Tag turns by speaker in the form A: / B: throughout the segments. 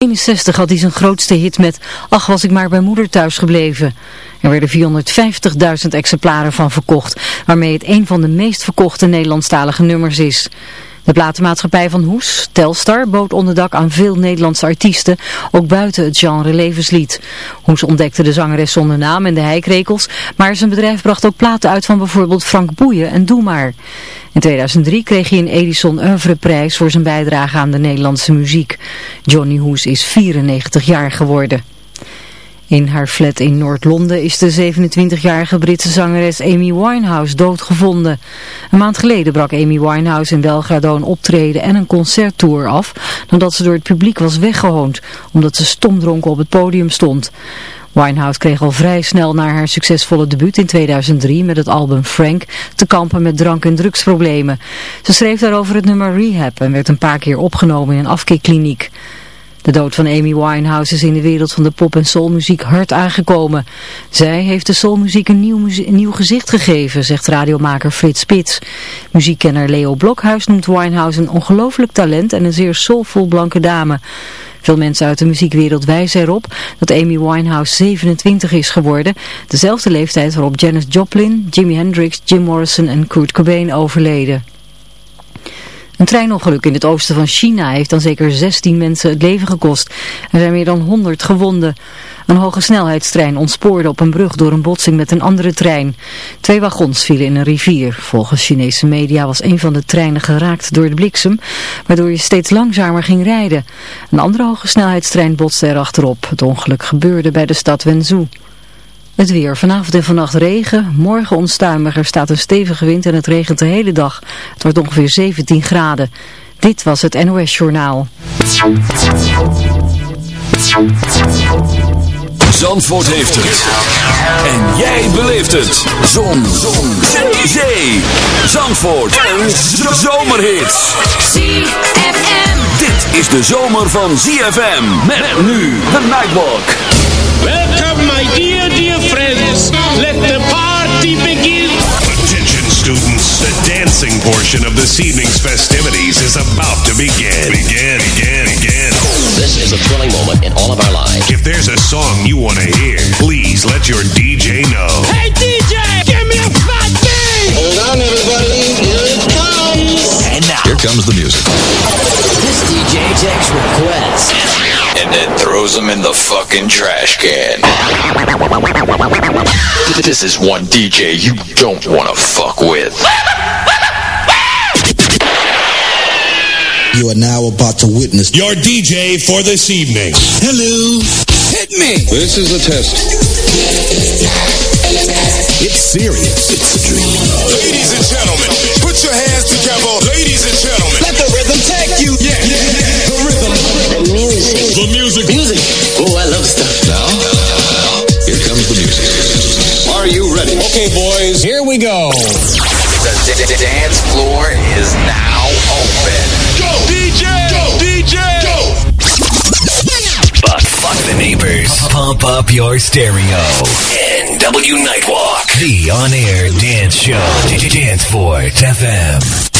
A: 1961 had hij zijn grootste hit met Ach was ik maar bij moeder thuis gebleven. Er werden 450.000 exemplaren van verkocht, waarmee het een van de meest verkochte Nederlandstalige nummers is. De platenmaatschappij van Hoes, Telstar, bood onderdak aan veel Nederlandse artiesten, ook buiten het genre levenslied. Hoes ontdekte de zangeres zonder naam en de heikrekels, maar zijn bedrijf bracht ook platen uit van bijvoorbeeld Frank Boeien en Doe Maar. In 2003 kreeg hij een Edison Oeuvreprijs voor zijn bijdrage aan de Nederlandse muziek. Johnny Hoes is 94 jaar geworden. In haar flat in Noord-Londen is de 27-jarige Britse zangeres Amy Winehouse doodgevonden. Een maand geleden brak Amy Winehouse in Belgrado een optreden en een concerttour af, nadat ze door het publiek was weggehoond, omdat ze stomdronken op het podium stond. Winehouse kreeg al vrij snel na haar succesvolle debuut in 2003 met het album Frank te kampen met drank- en drugsproblemen. Ze schreef daarover het nummer Rehab en werd een paar keer opgenomen in een afkeerkliniek. De dood van Amy Winehouse is in de wereld van de pop- en soulmuziek hard aangekomen. Zij heeft de soulmuziek een nieuw, gezicht gegeven, zegt radiomaker Frits Spits. Muziekkenner Leo Blokhuis noemt Winehouse een ongelooflijk talent en een zeer soulvol blanke dame. Veel mensen uit de muziekwereld wijzen erop dat Amy Winehouse 27 is geworden. Dezelfde leeftijd waarop Janis Joplin, Jimi Hendrix, Jim Morrison en Kurt Cobain overleden. Een treinongeluk in het oosten van China heeft dan zeker 16 mensen het leven gekost. Er zijn meer dan 100 gewonden. Een hoge snelheidstrein ontspoorde op een brug door een botsing met een andere trein. Twee wagons vielen in een rivier. Volgens Chinese media was een van de treinen geraakt door de bliksem, waardoor je steeds langzamer ging rijden. Een andere hoge snelheidstrein botste erachterop. Het ongeluk gebeurde bij de stad Wenzhou. Het weer. Vanavond en vannacht regen. Morgen onstuimiger staat een stevige wind en het regent de hele dag. Het wordt ongeveer 17 graden. Dit was het NOS Journaal.
B: Zandvoort heeft het. En jij beleeft het. Zon. Zon. Zee. Zandvoort. Een zomerhit.
C: ZFM.
B: Dit is de zomer van ZFM. Met nu de Nightwalk.
D: Welcome, my dear, dear friends. Let the party begin.
E: Attention students, the dancing portion of this evening's festivities is about to begin. Begin, begin, begin.
F: This is a thrilling moment in all of our lives.
E: If there's a song you want to hear, please let your DJ know.
D: Hey, DJ, give me a fat beat. Hold on, everybody. Here it comes.
B: And now. Here comes the music.
F: This DJ takes requests.
G: And then throws them in the fucking trash can. This is one DJ you don't want to fuck with.
H: You are now about to witness
E: Your DJ for this evening.
H: Hello. Hit me.
E: This is a test.
H: It's serious. It's a dream.
E: Ladies and gentlemen, put your hands together. Ladies and gentlemen.
H: The
F: music.
E: Music.
F: Oh, I love stuff.
B: Now, here comes the music.
E: Are you ready?
H: Okay, boys. Here we go.
G: The d- d- dance floor is now open.
E: Go! DJ! Go! DJ! Go!
B: But fuck the neighbors. Pump up your stereo. NW Nightwalk. The on-air dance show. Danceport FM.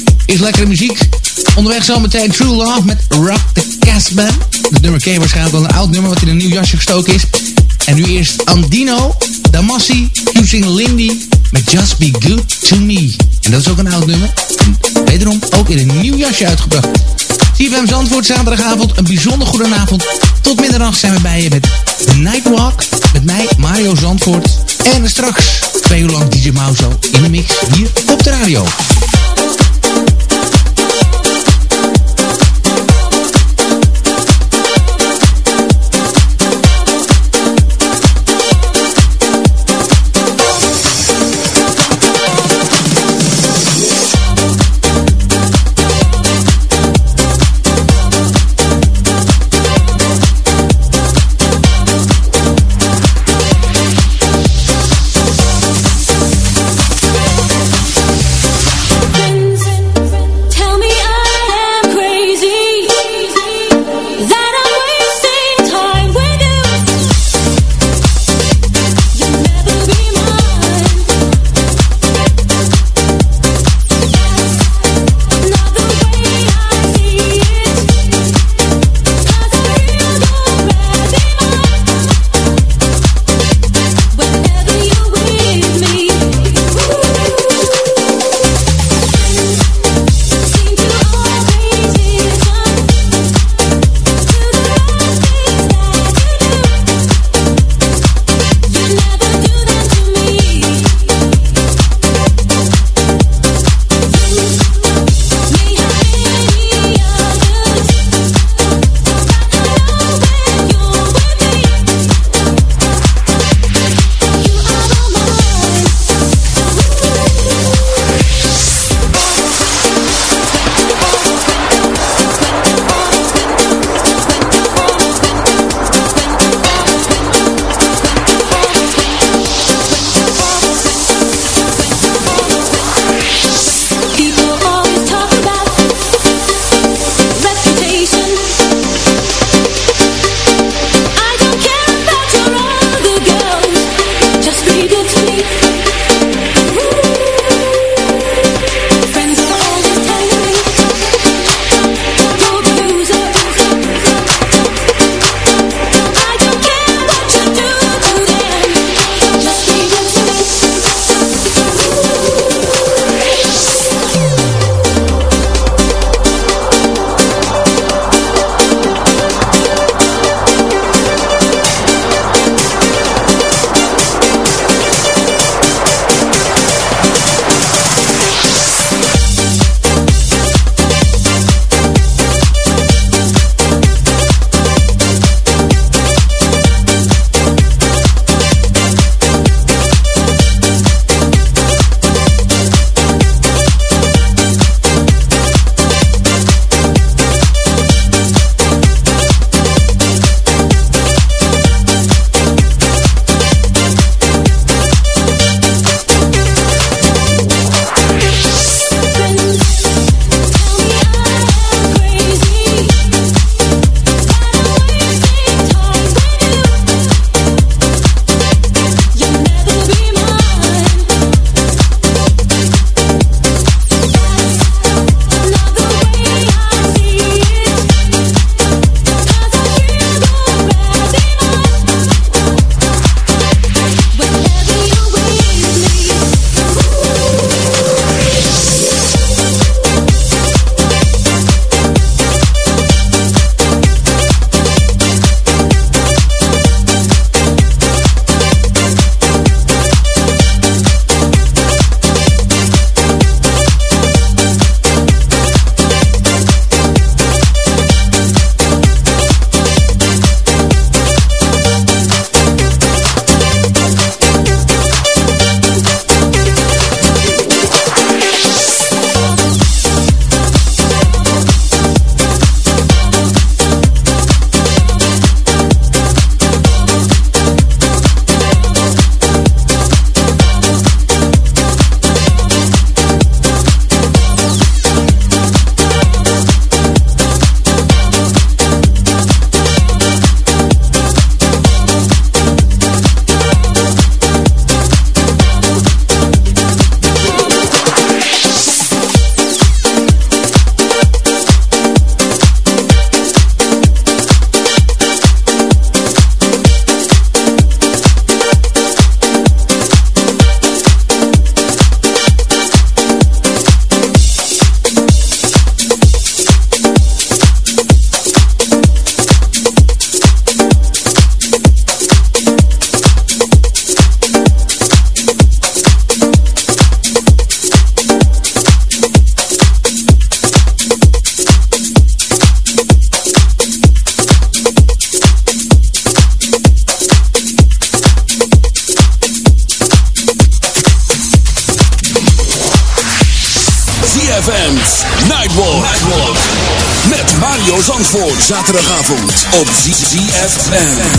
I: Is lekkere muziek. Onderweg zo meteen True Love met Rock the Casbah. Het nummer ken waarschijnlijk wel een oud nummer wat in een nieuw jasje gestoken is. En nu eerst Andino, Damassi, Fusing Lindy met Just Be Good To Me. En dat is ook een oud nummer. En wederom ook in een nieuw jasje uitgebracht. CFM Zandvoort, zaterdagavond, een bijzonder goede avond. Tot middernacht zijn we bij je met Nightwalk. Met mij, Mario Zandvoort. En straks, twee uur lang DJ Mauzo in de mix hier op de radio.
H: ZFM.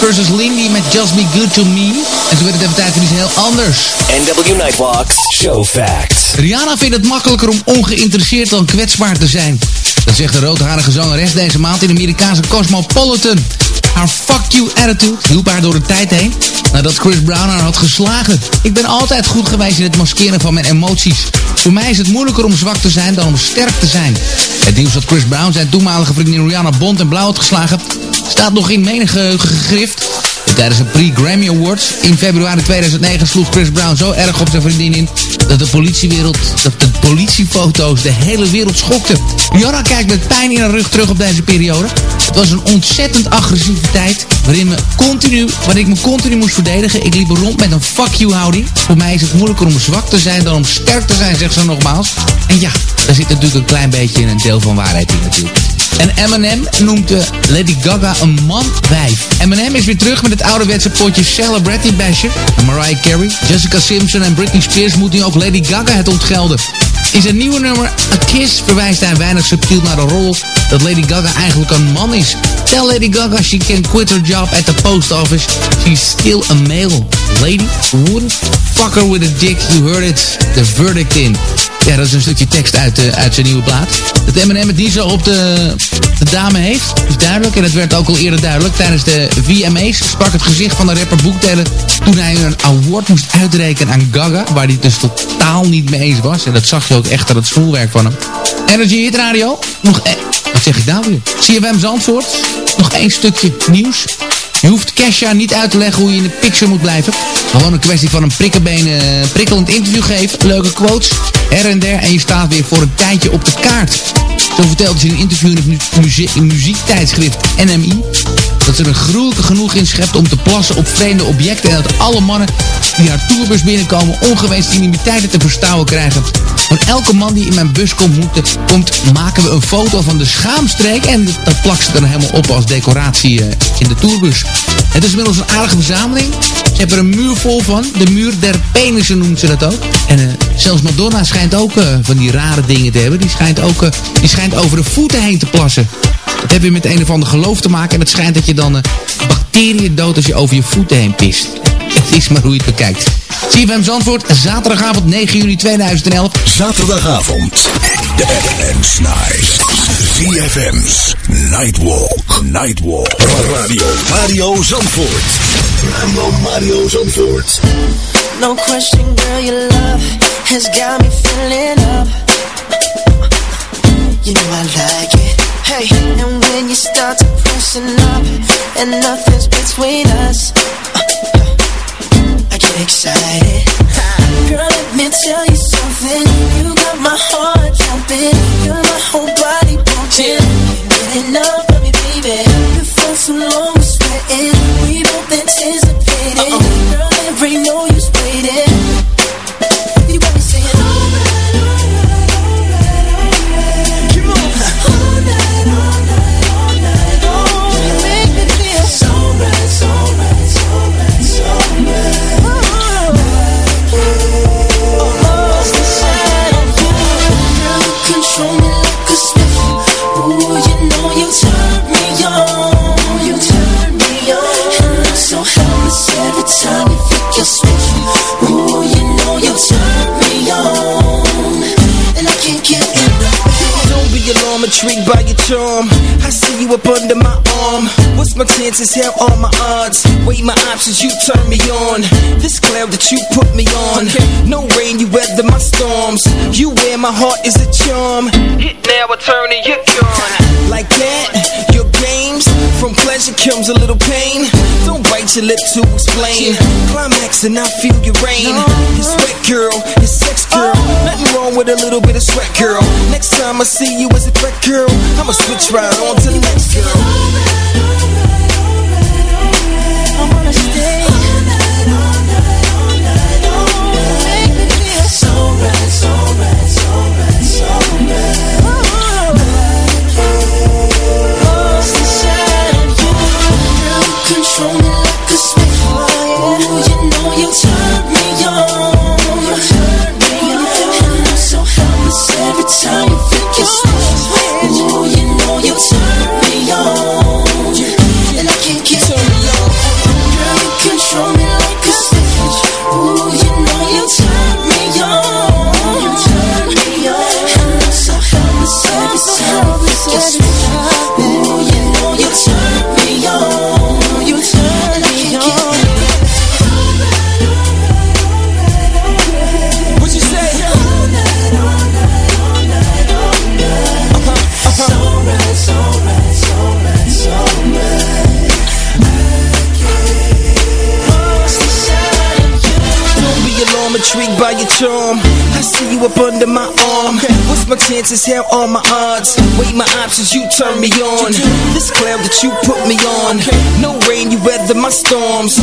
I: Versus Lindy met Just Be Good To Me. En zo werd het even tijd voor iets heel anders.
B: NW Nightwalk Show Facts.
I: Rihanna vindt het makkelijker om ongeïnteresseerd dan kwetsbaar te zijn. Dat zegt de roodharige zangeres deze maand in de Amerikaanse Cosmopolitan. Haar fuck you attitude hielp haar door de tijd heen nadat Chris Brown haar had geslagen. Ik ben altijd goed geweest in het maskeren van mijn emoties. Voor mij is het moeilijker om zwak te zijn dan om sterk te zijn. Het nieuws dat Chris Brown zijn toenmalige vriendin Rihanna Bond en blauw had geslagen... staat nog in menige gegrift. Tijdens een pre-Grammy Awards in februari 2009 sloeg Chris Brown zo erg op zijn vriendin in... dat de politiewereld, dat de politiefoto's de hele wereld schokten. Rihanna kijkt met pijn in haar rug terug op deze periode. Het was een ontzettend agressieve tijd waarin, me continu, waarin ik me continu moest verdedigen. Ik liep rond met een fuck you houding. Voor mij is het moeilijker om zwak te zijn dan om sterk te zijn, zegt ze nogmaals. En ja, daar zit natuurlijk een klein beetje een deel van waarheid in natuurlijk. En Eminem noemt de Lady Gaga een man-wijf. Eminem is weer terug met het ouderwetse potje Celebrity Basher. Mariah Carey, Jessica Simpson en Britney Spears moeten nu ook Lady Gaga het ontgelden. In zijn nieuwe nummer A Kiss verwijst hij weinig subtiel naar de rol dat Lady Gaga eigenlijk een man is. Tell Lady Gaga she can quit her job at the post office. She's still a male. Lady wouldn't fuck her with a dick. You heard it. The verdict in. Ja, dat is een stukje tekst uit, uh, uit zijn nieuwe plaat. Dat M&M het niet op de, de dame heeft, is duidelijk. En dat werd ook al eerder duidelijk. Tijdens de VMA's sprak het gezicht van de rapper Boekdelen... toen hij een award moest uitrekenen aan Gaga... waar hij dus totaal niet mee eens was. En dat zag je ook echt aan het schoolwerk van hem. Energy Hit Radio. Nog, e wat zeg ik nou weer? CFM Zandvoort. Nog één stukje nieuws. Je hoeft Kesha niet uit te leggen hoe je in de picture moet blijven. Gewoon een kwestie van een uh, prikkelend interview geven. Leuke quotes, her en der. En je staat weer voor een tijdje op de kaart. Zo vertelde ze in een interview in het muzie muziektijdschrift NMI... dat ze er gruwelijke genoeg in schept om te plassen op vreemde objecten... en dat alle mannen die haar tourbus binnenkomen ongewenste intimiteiten te verstouwen krijgen. Van elke man die in mijn bus komt, moet, komt maken we een foto van de schaamstreek... en dat plakt ze dan helemaal op als decoratie uh, in de tourbus. Het is inmiddels een aardige verzameling. Ze hebben er een muur vol van. De muur der penissen noemt ze dat ook. En uh, zelfs Madonna schijnt ook uh, van die rare dingen te hebben. Die schijnt ook uh, die schijnt over de voeten heen te plassen. Dat heeft weer met een of ander geloof te maken. En het schijnt dat je dan bacteriën dood als je over je voeten heen pist. Het is maar hoe je het bekijkt. CFM Zandvoort, zaterdagavond 9 juni 2011.
J: Zaterdagavond, de FM's Night. CFM's Nightwalk. Nightwalk. Radio Mario Zandvoort. Radio Mario Zandvoort.
K: No question, girl, your love has got me filling up. You know I like it. Hey, and when you start to pressing up, and nothing's between us, excited. Girl, let me tell you something. You got my heart jumping, my whole body pumping. Get enough of me, baby. You felt so long, sweating. We both anticipated. Girl, there ain't no use waiting.
L: Intrigued by your charm. I see you up under my arm. What's my chances? Hell, all my odds. Weigh my options, you turn me on. This cloud that you put me on. No rain, you weather my storms. You wear my heart is a charm. Hit now, I turn and you're gone. Like that, your games. From pleasure comes a little pain. Don't bite your lip to explain. Climax and I feel your rain. Your sweat girl, your sex girl. Nothing wrong with a little bit of sweat girl. Next time I see you as a threat girl, I'ma switch right on to the next chances? Hell, all my odds. Weigh my options, you turn me on. This cloud that you put me on. No rain, you weather my storms.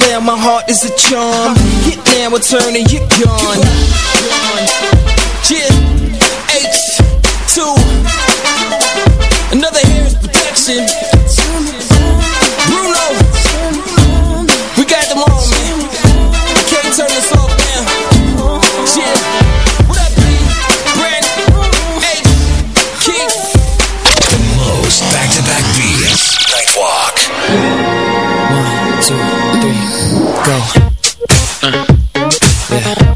L: Now my heart is a charm. Get down, we're turning, you're gone. Yeah, H2. Another hair's protection. Yeah.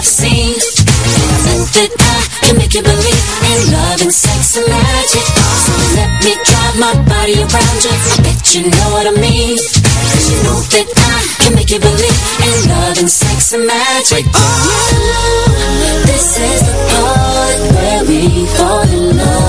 M: never seen. Think that I can make you believe in love and sex and magic. So let me drive my body around you. I bet you know what I mean. Cause you know that I can make you believe in love and sex and magic. Oh, this is the part where we fall in love.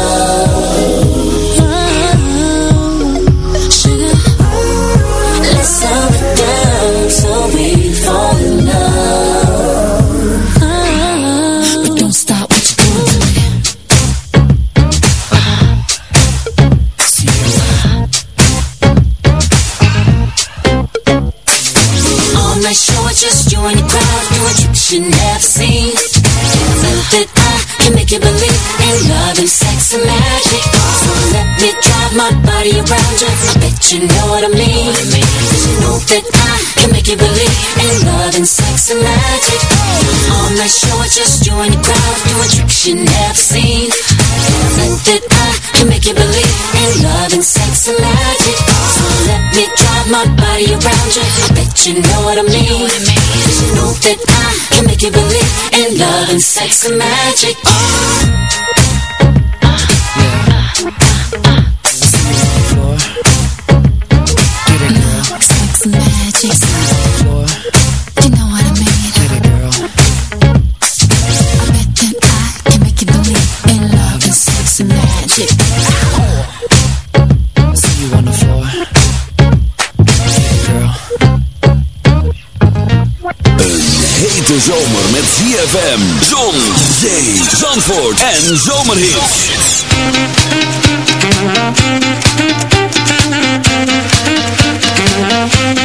M: You know what I mean. Cause you know that I can make you believe in love and sex and magic. All night show it's just you and your crowd doing tricks you never seen. Think that I can make you believe in love and sex and magic. So let me drive my body around you. I bet you know what I mean. Cause you know that I can make you believe in love and sex and magic.
N: ZFM, Zon, Zee, Zandvoort en
I: Zomerhit. Zomerhits.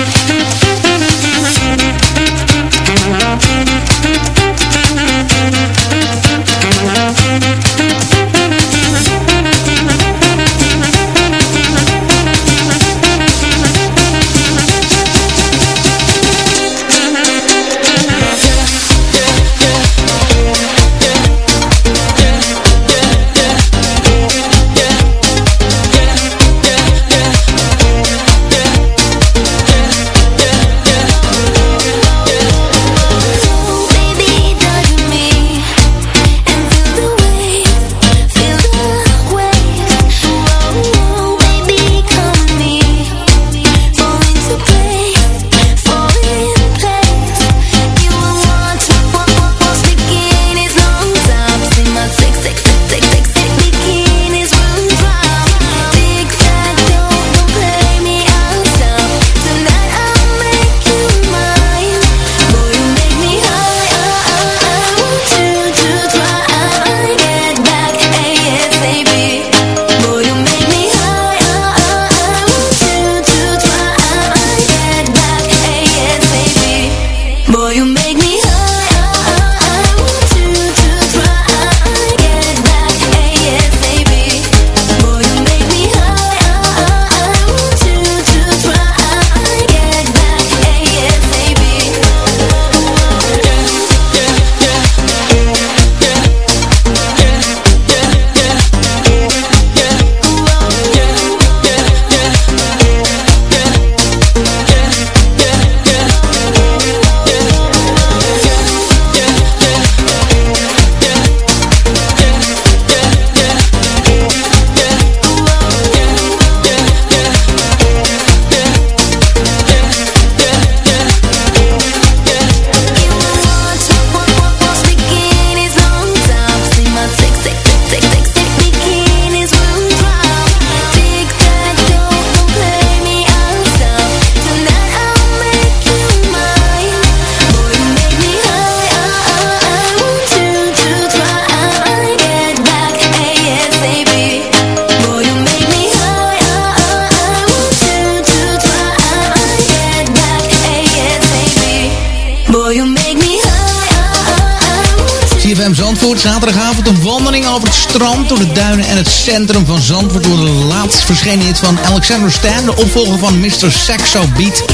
I: De duinen en het centrum van Zandvoort. Door de laatst verschenen hit van Alexander Stan, de opvolger van Mr. Saxo Beat.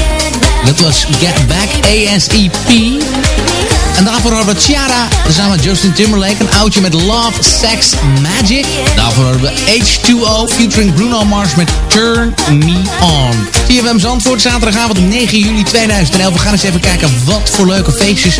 I: Dat was Get Back ASEP. En daarvoor hadden we Ciara samen met Justin Timberlake. Een oudje met Love, Sex, Magic. Daarvoor hadden we H2O featuring Bruno Mars met Turn Me On. CFM Zandvoort, zaterdagavond 9 juli 2011. We gaan eens even kijken wat voor leuke feestjes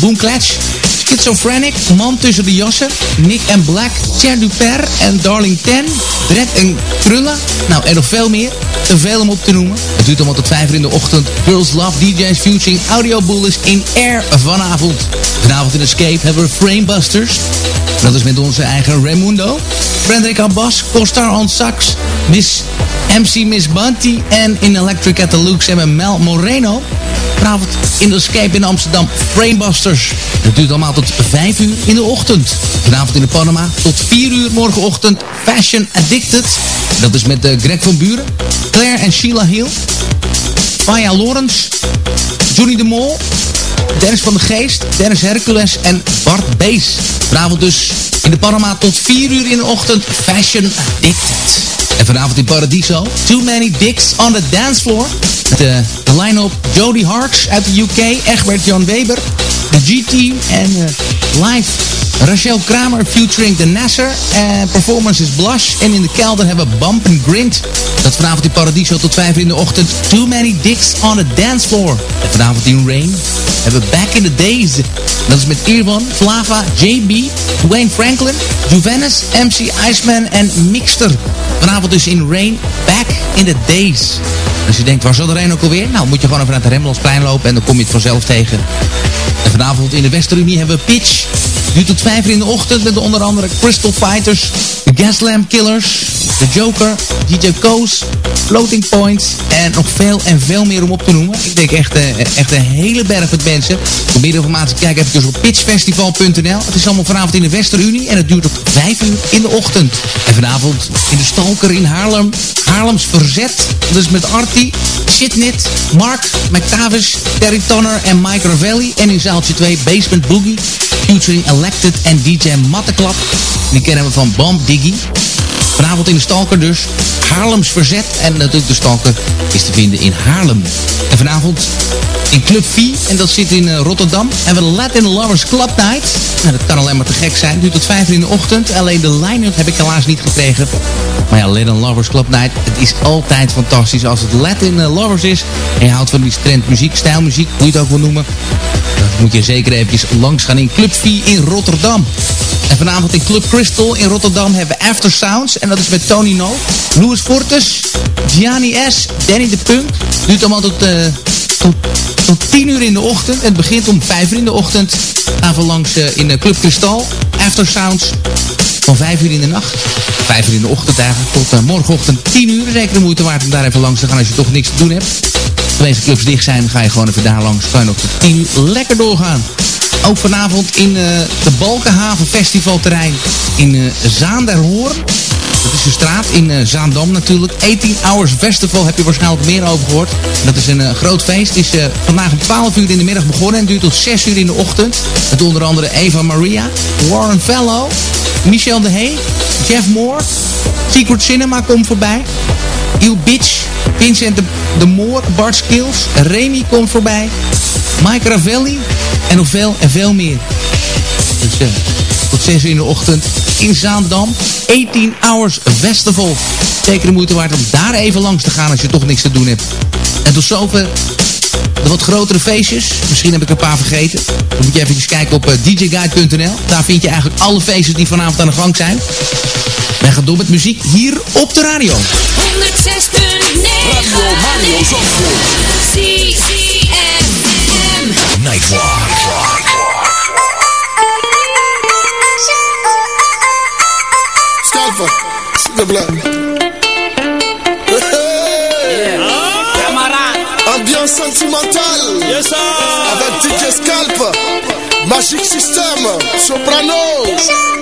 I: Boom Clatch. Schizophrenic, Man tussen de jassen, Nick and Black, Cher Duper en Darling Ten, Dredd en Krullen. Nou, en nog veel meer. Te veel om op te noemen. Het duurt allemaal tot 5 uur in de ochtend. Girls Love DJ's featuring Audio Bullies in Air vanavond. Vanavond in Escape hebben we Framebusters. Dat is met onze eigen Raimundo. Frederik Abbas, Costar on Sax, Miss MC Miss Bunty en in Electric at the Lux hebben Mel Moreno. Vanavond in de Escape in Amsterdam Framebusters. Dat duurt allemaal tot 5 uur in de ochtend. Vanavond in de Panama tot 4 uur morgenochtend Fashion Addicted. Dat is met uh, Greg van Buren, Claire en Sheila Hill. Maya Lawrence, Johnny de Mol, Dennis van de Geest, Dennis Hercules en Bart Bees. Vanavond dus in de Panama tot 4 uur in de ochtend Fashion Addicted. En vanavond in Paradiso, Too Many Dicks on the Dance Floor. Met de, de line-up Jody Harks uit de UK, Egbert Jan Weber, G-Team en uh, live Rachel Kramer featuring The Nasser. En performance is Blush. En in de kelder hebben we Bump and Grind. Dat vanavond in Paradiso tot 5 in de ochtend. Too Many Dicks on the Dance Floor. En vanavond in Rain hebben we Back in the Days. Dat is met Irwan, Flava, JB, Dwayne Franklin, Juvenis, MC Iceman en Mixter. Vanavond dus in Rain, Back in the Days. Dus je denkt, waar zal de Rain ook alweer? Nou, moet je gewoon even naar het Remmelsplein lopen en dan kom je het vanzelf tegen. En vanavond in de Westerunie hebben we Pitch. Nu tot 5 uur in de ochtend met onder andere Crystal Fighters, de Gaslamp Killers, de Joker, DJ Koos, Floating Points en nog veel en veel meer om op te noemen. Ik denk echt, uh, echt een hele berg met mensen. Voor meer informatie kijk even op pitchfestival.nl. Het is allemaal vanavond in de Westerunie en het duurt tot 5 uur in de ochtend. En vanavond in de Stalker in Haarlem, Haarlems Verzet. Is met Artie, Shitnit, Mark, McTavish, Terry Tonner en Mike Ravelli. En in zaaltje 2 Basement Boogie, featuring Elected en DJ Matteklap. Die kennen we van Bomb Diggy. Vanavond in de Stalker dus. Haarlems Verzet. En natuurlijk de Stalker is te vinden in Haarlem. En vanavond in Club V. En dat zit in uh, Rotterdam. En we Latin Lovers Club. Nou, dat kan alleen maar te gek zijn. Duurt tot 5 uur in de ochtend. Alleen de line-up heb ik helaas niet gekregen. Maar ja, Latin Lovers Club Night. Het is altijd fantastisch als het Latin Lovers is. En je houdt van die trendmuziek, stijlmuziek, hoe je het ook wil noemen. Dan moet je zeker eventjes langs gaan in Club V in Rotterdam. En vanavond in Club Crystal in Rotterdam hebben we After Sounds. En dat is met Tony No, Louis Fortes, Gianni S, Danny de Punk. Duurt allemaal tot, uh, tot, tot 10 uur in de ochtend. Het begint om 5 uur in de ochtend. Gaan we langs uh, in Club Crystal. After Sounds van 5 uur in de nacht. 5 uur in de ochtend eigenlijk. Tot morgenochtend 10 uur. Zeker de moeite waard om daar even langs te gaan als je toch niks te doen hebt. Als deze clubs dicht zijn, ga je gewoon even daar langs. Kan je nog tot 10 uur lekker doorgaan. Ook vanavond in uh, de Balkenhaven Festivalterrein in uh, Zaanderhoorn. Dat is de straat in Zaandam natuurlijk. 18 Hours Festival heb je waarschijnlijk meer over gehoord. Dat is een groot feest. Is vandaag om 12 uur in de middag begonnen en duurt tot 6 uur in de ochtend. Met onder andere Eva Maria, Warren Fellow, Michel de Hey, Jeff Moore, Secret Cinema komt voorbij. Il Bitch, Vincent de, de Moor, Bart Skills, Remy komt voorbij. Mike Ravelli en nog veel en veel meer. Dus uh, tot 6 uur in de ochtend in Zaandam. 18 Hours Festival. Zeker de moeite waard om daar even langs te gaan als je toch niks te doen hebt. En tot zover de wat grotere feestjes. Misschien heb ik een paar vergeten. Dan moet je even kijken op uh, djguide.nl. Daar vind je eigenlijk alle feestjes die vanavond aan de gang zijn. Wij gaan door met muziek hier op de radio.
C: 106.9 Radio Mario Zandvoort.
O: Magic System. Soprano.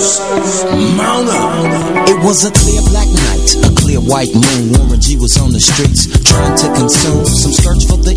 P: It was a clear black night, a clear white moon. Warren G was on the streets trying to consume some skirts for the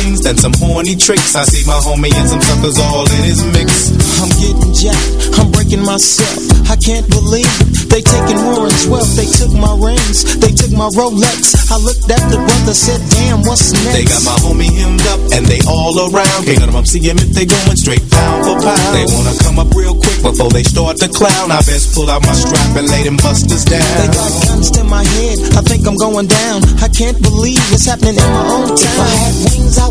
Q: things than some horny tricks. I see my homie and some suckers all in his mix.
P: I'm getting jacked, I'm breaking myself. I can't believe it. They taking Warren's wealth, they took my rings, they took my Rolex. I looked at the brother, said, damn, what's next?
Q: They got my homie hemmed up and they all around. Can't none of them see him if they going straight pound for pound. They wanna come up real quick Before they start to clown, I best pull out my strap and lay them busters down.
P: They got guns to my head, I think I'm going down. I can't believe it's happening in my own town. If I had wings, I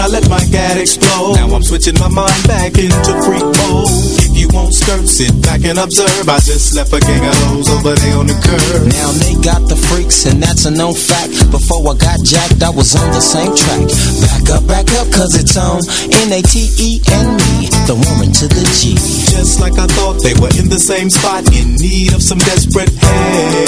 Q: I let my gat explode. Now I'm switching my mind back into freak mode. You won't skirt, sit back and observe. I just left a gang of hoes over there on the curb.
P: Now they got the freaks, and that's a known fact. Before I got jacked, I was on the same track. Back up, back up, cause it's on N-A-T-E and me, the woman to the G.
Q: Just like I thought, they were in the same spot, in need of some desperate help.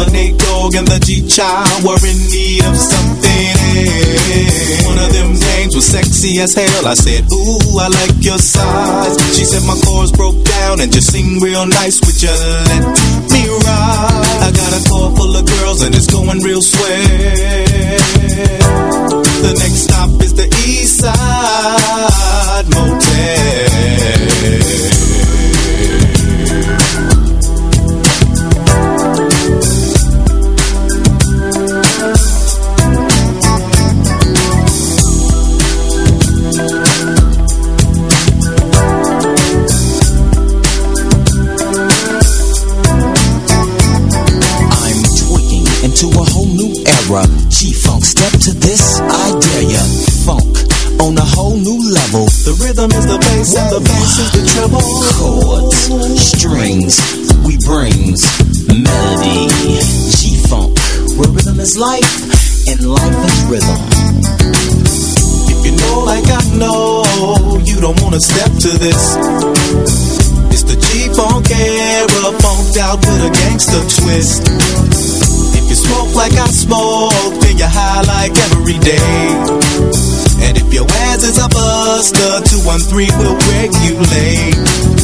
Q: The Nate Dogg and the G-Child were in need of something else. One of them games was sexy as hell. I said, Ooh, I like your size. She said my chords broke down and just sing real nice. Would you let me ride? I got a car full of girls and it's going real swell. The next stop is the East Side Motel. Bass and the bass is the treble.
P: Chords, strings, we brings melody. G-Funk, where rhythm is life and life is rhythm.
Q: If you know like I know, you don't wanna step to this. It's the G-Funk era, funked out with a gangster twist. You smoke like I smoke, then you high like every day. And if your ass is a buster, 213 will regulate.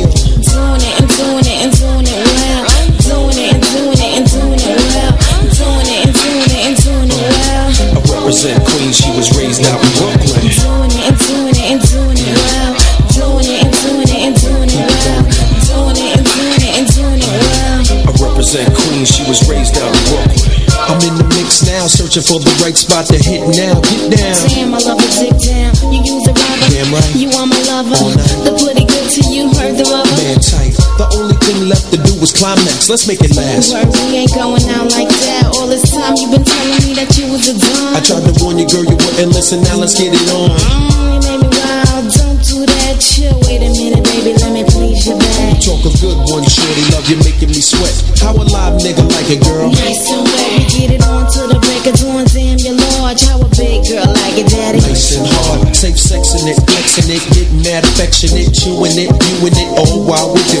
R: Searching for the right spot to hit now. Get down.
S: Damn, I love the dick down. You use a rubber.
R: Damn right.
S: You are my lover. The pretty good to you, heard the rubber.
R: Man tight. The only thing left to do is climax. Let's make it last.
S: Word, we ain't going out like that. All this time you've been telling me that you was a dime.
R: I tried to warn you, girl, you wouldn't listen. Now let's get it on.
S: Mm, you made me wild. Don't do that. Chill. Wait a minute, baby. Let me please your back.
R: Talk a good one, shorty. Love you, making me sweat. How a live nigga like it, girl?
S: Nice and wet. flexing it,
R: flexing it, getting mad, affectionate, chewing it, doing it,
S: oh, why would you?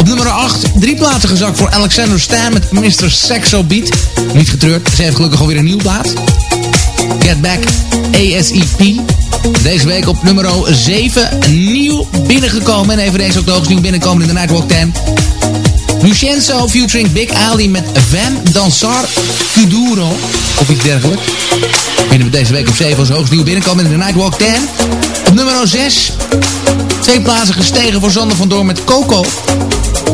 I: Op nummer 8. Drie plaatsen gezakt voor Alexander Stan met Mr. Sexo Beat. Niet getreurd, ze heeft gelukkig alweer een nieuw plaat. Get Back ASEP. Deze week op nummer 7 nieuw binnengekomen. En even deze ook de hoogst nieuw binnenkomen in de Nightwalk 10. Lucenzo featuring Big Ali met Van Dansar Kuduro. Of iets dergelijks. Vinden we deze week op 7 als hoogst nieuw binnenkomen in de Nightwalk 10. Op nummer 6. Twee plaatsen gestegen voor Sander van Door met Coco.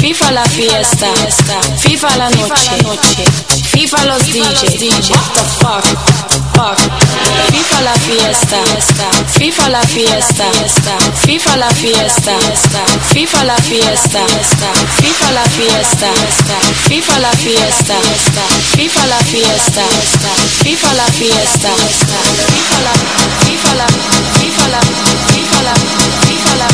C: FIFA la fiesta, FIFA la noche, FIFA los DJs, what the fuck? Fuck. FIFA la fiesta, FIFA la fiesta, FIFA la fiesta, FIFA la fiesta, FIFA la fiesta, FIFA la fiesta, FIFA la fiesta, FIFA la fiesta, FIFA la, FIFA la, FIFA la, FIFA la, FIFA la,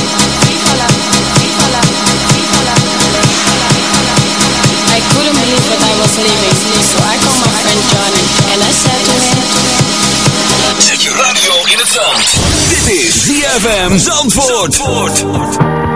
C: I was leaving, so I my friend Johnny and I
N: radio in het zand. Dit is ZFM Zandvoort.
P: Looking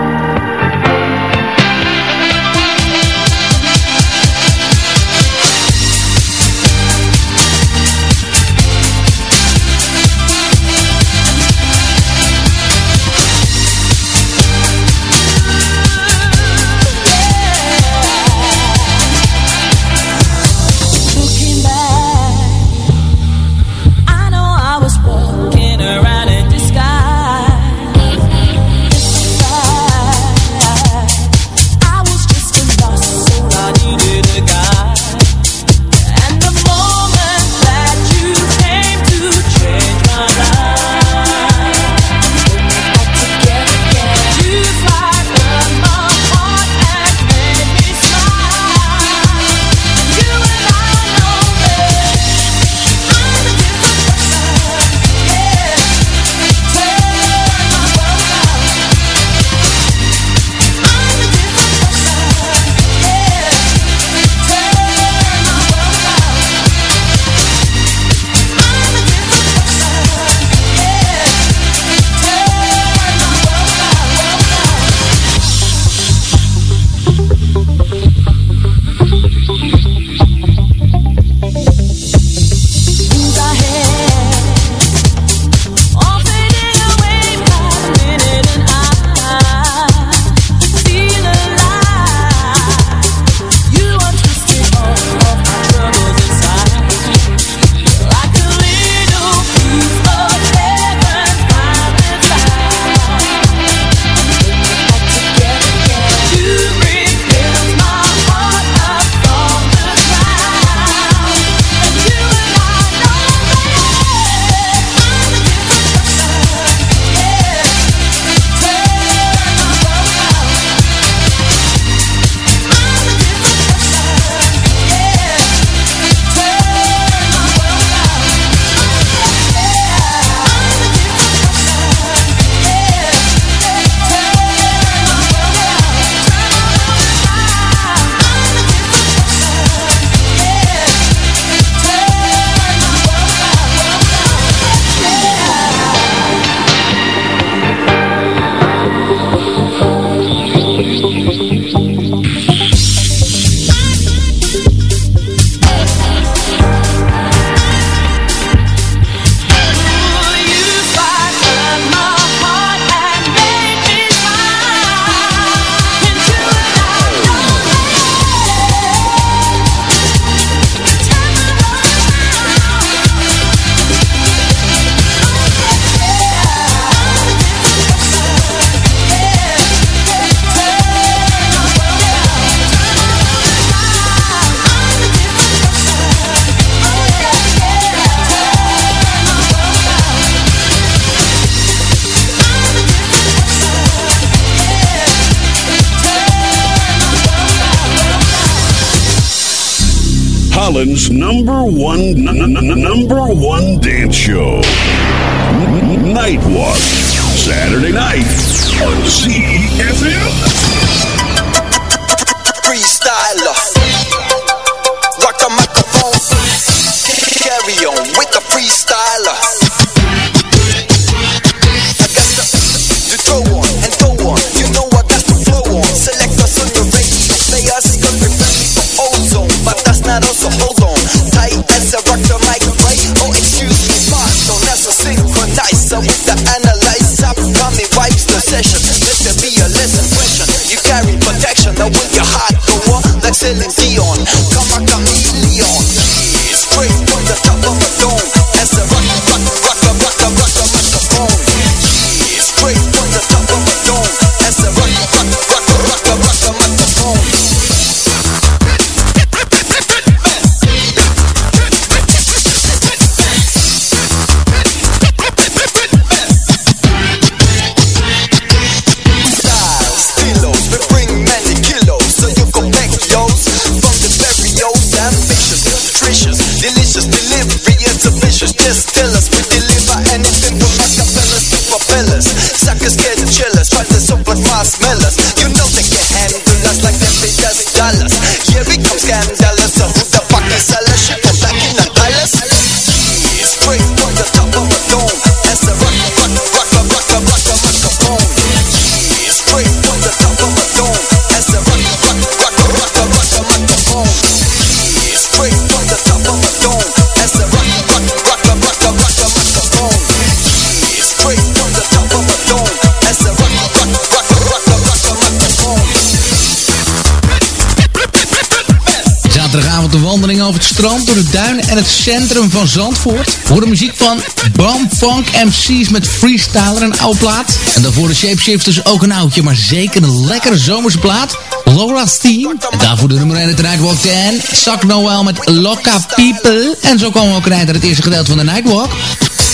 I: door de duinen en het centrum van Zandvoort. Voor de muziek van Bam Funk MC's met Freestyler, een oude plaat. En daarvoor de Shapeshifters, ook een oudje, maar zeker een lekkere zomerse plaat. Lola's Team. En daarvoor de nummer 1 het Nightwalk 10. Zak Noel met Loca People. En zo komen we ook naar het eerste gedeelte van de Nightwalk.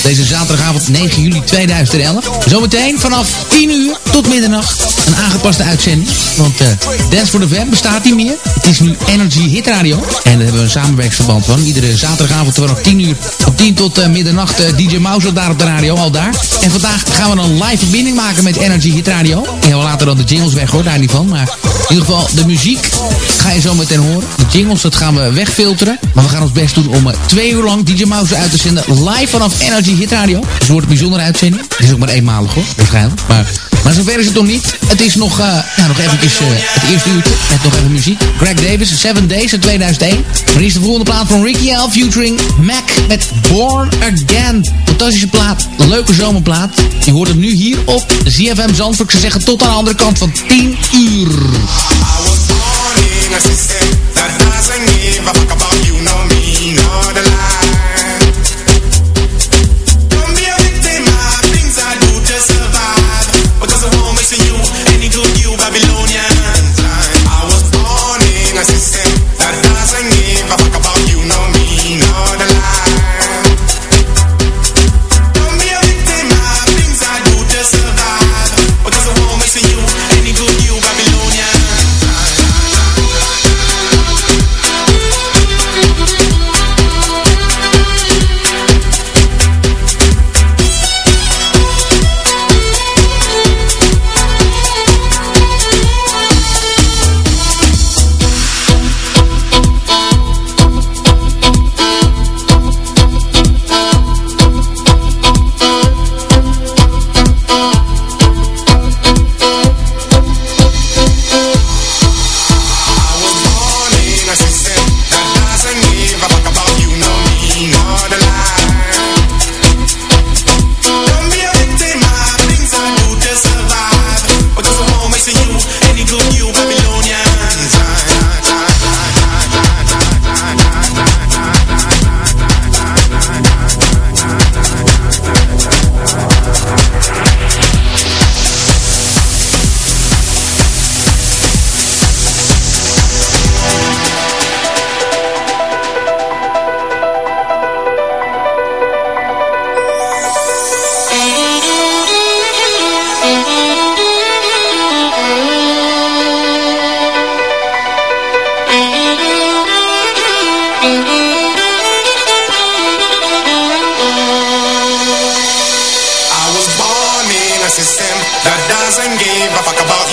I: Deze zaterdagavond 9 juli 2011. Zometeen vanaf 10 uur tot middernacht een aangepaste uitzending. Want eh Dance for the Fan bestaat niet meer. Het is nu Energy Hit Radio. En daar hebben we een samenwerksverband van. Iedere zaterdagavond vanaf 10 uur. Op 10 tot eh, middernacht eh, DJ Mouse daar op de radio, al daar. En vandaag gaan we een live verbinding maken met Energy Hit Radio. En we laten dan de jingles weg hoor, daar niet van. Maar in ieder geval de muziek ga je zo meteen horen. De jingles, dat gaan we wegfilteren. Maar we gaan ons best doen om eh, twee uur lang DJ Mouse uit te zenden. Live vanaf Energy Hit Radio. Dus het wordt een bijzondere uitzending. Het is ook maar eenmalig hoor, waarschijnlijk. Maar, maar zover is het nog niet. Het is nog, eh nou, nog eventjes eh, het eerste uurtje. Met nog even muziek. Greg Davis, Seven Days in 2001. Maar is de volgende plaat van Ricky L. Featuring Mac met Born Again. Fantastische plaat. Leuke zomerplaat. Je hoort hem nu hier op ZFM Zandvoort. Ze zeggen tot aan de andere kant van 10 uur.
Q: morning assistant that about you, me,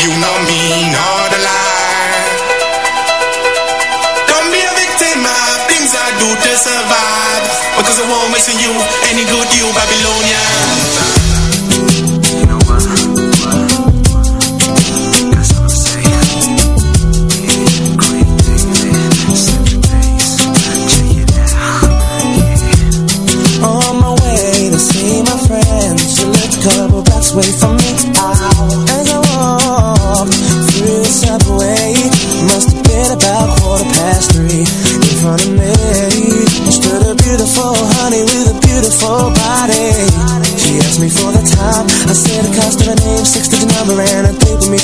Q: you, no me, no the lie. Don't be a victim of things I do to survive. Because I won't miss you, any good you Babylonian.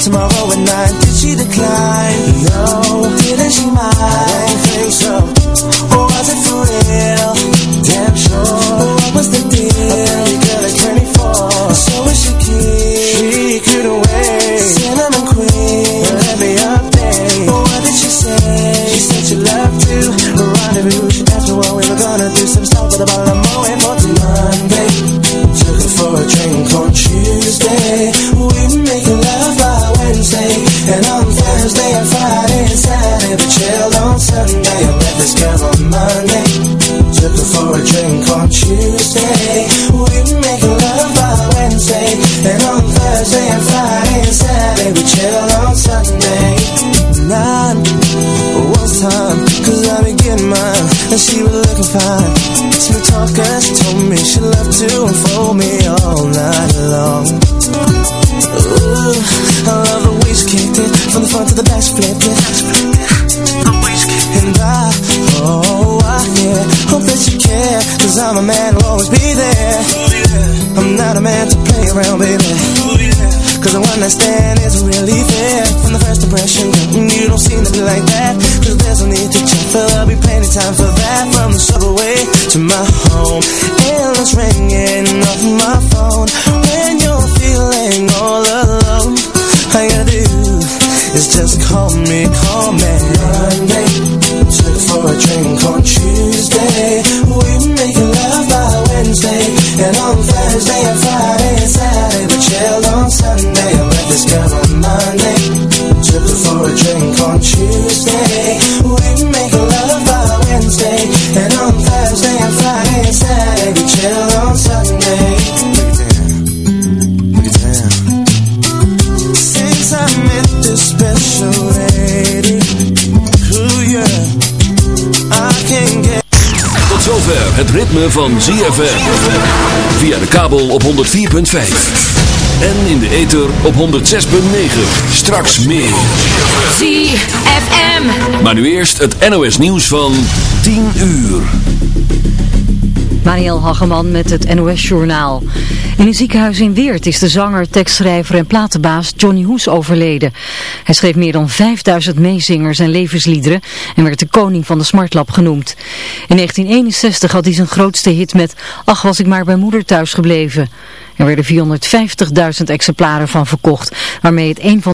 T: tomorrow at
L: nine. Did she decline? No. Didn't she mind? I don't think so me she loved to unfold me all night long. Ooh, I love the way she kicked it From the front to the back, flipped it. And I, oh, I, yeah Hope that you care Cause I'm a man who'll always be there. I'm not a man to play around, baby. Cause the one I stand isn't really fair. From the first impression, you don't seem to be like that. Cause there's no need to check For there'll be plenty time for that. From the subway to my home Endless ringing off my phone. When you're feeling all alone All you gotta do is just call me, call me. Monday, took for a drink on
N: het ritme van ZFM. Via de kabel op 104.5. En in de ether op 106.9. Straks meer.
A: ZFM.
N: Maar nu eerst het NOS nieuws van 10 uur.
A: Mariel Hageman met het NOS-journaal. In een ziekenhuis in Weert is de zanger, tekstschrijver en platenbaas Johnny Hoes overleden. Hij schreef meer dan 5000 meezingers en levensliederen en werd de koning van de Smartlap genoemd. In 1961 had hij zijn grootste hit met Ach was ik maar bij moeder thuis gebleven. Er werden 450.000 exemplaren van verkocht, waarmee het een van